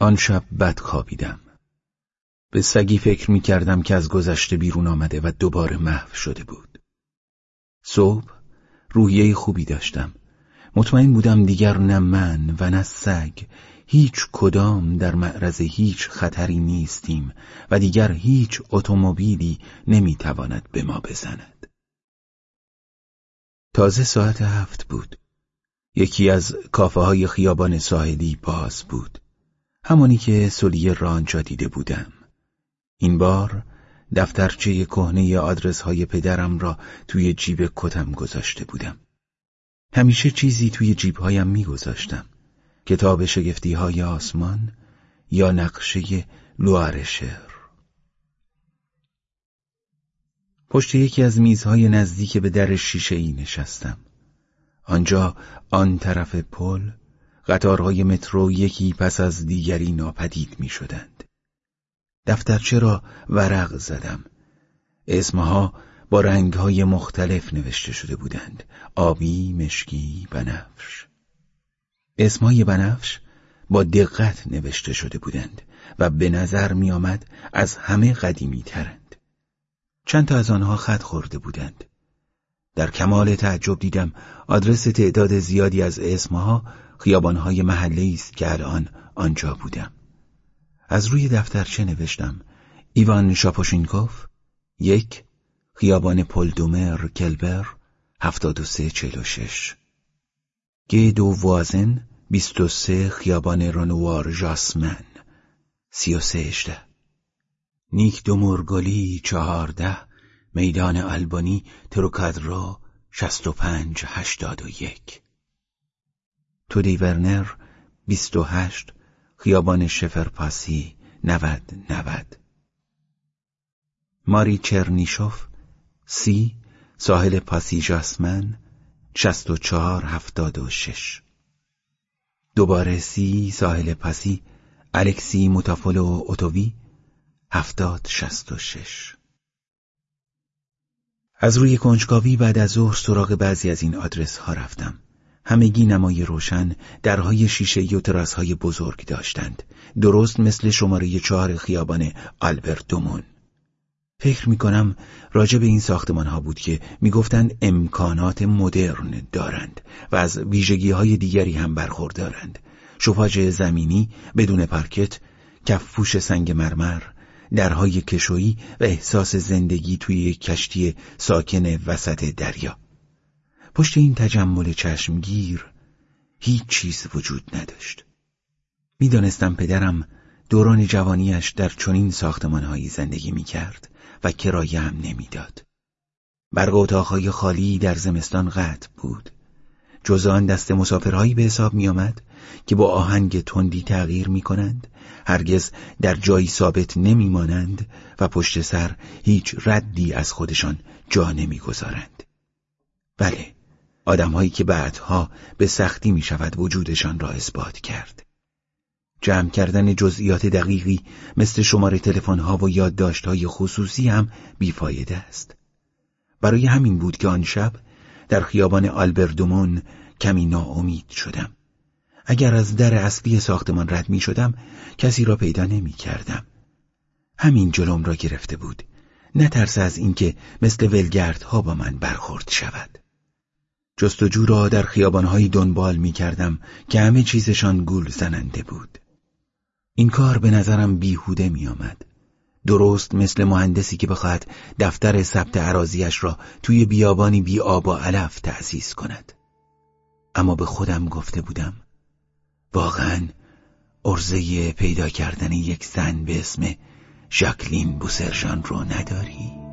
آن شب بد خوابیدم. به سگی فکر می کردم که از گذشته بیرون آمده و دوباره محو شده بود. صبح روحیه خوبی داشتم. مطمئن بودم دیگر نه من و نه سگ هیچ کدام در معرض هیچ خطری نیستیم و دیگر هیچ اتومبیلی نمی‌تواند به ما بزند. تازه ساعت هفت بود. یکی از کافه های خیابان ساحلی باز بود. همانی که سولی رانجا دیده بودم. این بار دفترچه کهنه آدرس های پدرم را توی جیب کتم گذاشته بودم. همیشه چیزی توی جیبهایم میگذاشتم. کتاب شگفتی های آسمان یا نقشه لوار شهر پشت یکی از میزهای نزدیک به در شیشه ای نشستم. آنجا آن طرف پل قطارهای مترو یکی پس از دیگری ناپدید می شدند. دفترچه را ورق زدم. اسمها با رنگهای مختلف نوشته شده بودند. آبی، مشکی، بنفش. اسمهای بنفش با دقت نوشته شده بودند و به نظر می آمد از همه قدیمی ترند چند تا از آنها خط خورده بودند. در کمال تعجب دیدم آدرس تعداد زیادی از اسمها خیابانهای محله است که الان آنجا بودم. از روی دفتر دفترچه نوشتم؟ ایوان شاپوشینکوف یک خیابان پلدومر کلبر 7346 گید دو وازن 23 خیابان رانوار جاسمن 3318 نیک دومرگلی چهارده، میدان البانی تروکادرو 6581 تودی ورنر بیست و هشت خیابان شفرپاسی نود نود. ماری چرنیشوف سی ساحل پاسی جاسمن شست و چهار هفتاد و شش. دوباره سی ساحل پاسی الکسی موتافولو اوتووی هفتاد شست و شش. از روی کنجکاوی بعد از ظهر سراغ بعضی از این آدرس ها رفتم. همگی نمای روشن درهای شیشه و تراسهای بزرگ داشتند. درست مثل شماره چهار خیابان آلبرتومون فکر می کنم راجع به این ساختمان ها بود که می‌گفتند امکانات مدرن دارند و از ویژگی های دیگری هم برخوردارند. شفاج زمینی بدون پرکت کفپوش سنگ مرمر درهای کشویی و احساس زندگی توی کشتی ساکن وسط دریا. پشت این تجمل چشمگیر هیچ چیز وجود نداشت می‌دانستم پدرم دوران جوانیش در چنین ساختمانهایی زندگی می‌کرد و کرایه هم نمی‌داد. برق اتاقهای خالی در زمستان قطع بود. جز آن دست مسافرهایی به حساب می آمد که با آهنگ تندی تغییر می کنند هرگز در جایی ثابت نمی مانند و پشت سر هیچ ردی از خودشان جا نمی گذارند. بله آدمهایی که بعدها به سختی می شود وجودشان را اثبات کرد. جمع کردن جزئیات دقیقی مثل شماره تلفن‌ها و یادداشت‌های خصوصی هم بیفایده است. برای همین بود که آن شب در خیابان آلبردومون کمی ناامید شدم. اگر از در اصلی ساختمان رد می شدم کسی را پیدا نمی کردم. همین جلوم را گرفته بود. نه ترس از اینکه مثل ولگردها با من برخورد شود. جستجو را در خیابانهایی دنبال می کردم که همه چیزشان گول زننده بود. این کار به نظرم بیهوده می آمد. درست مثل مهندسی که بخواهد دفتر ثبت عراضیش را توی بیابانی بی آب و علف تأسیس کند. اما به خودم گفته بودم واقعا ارزه پیدا کردن یک زن به اسم ژاکلین بوسرژان رو نداری؟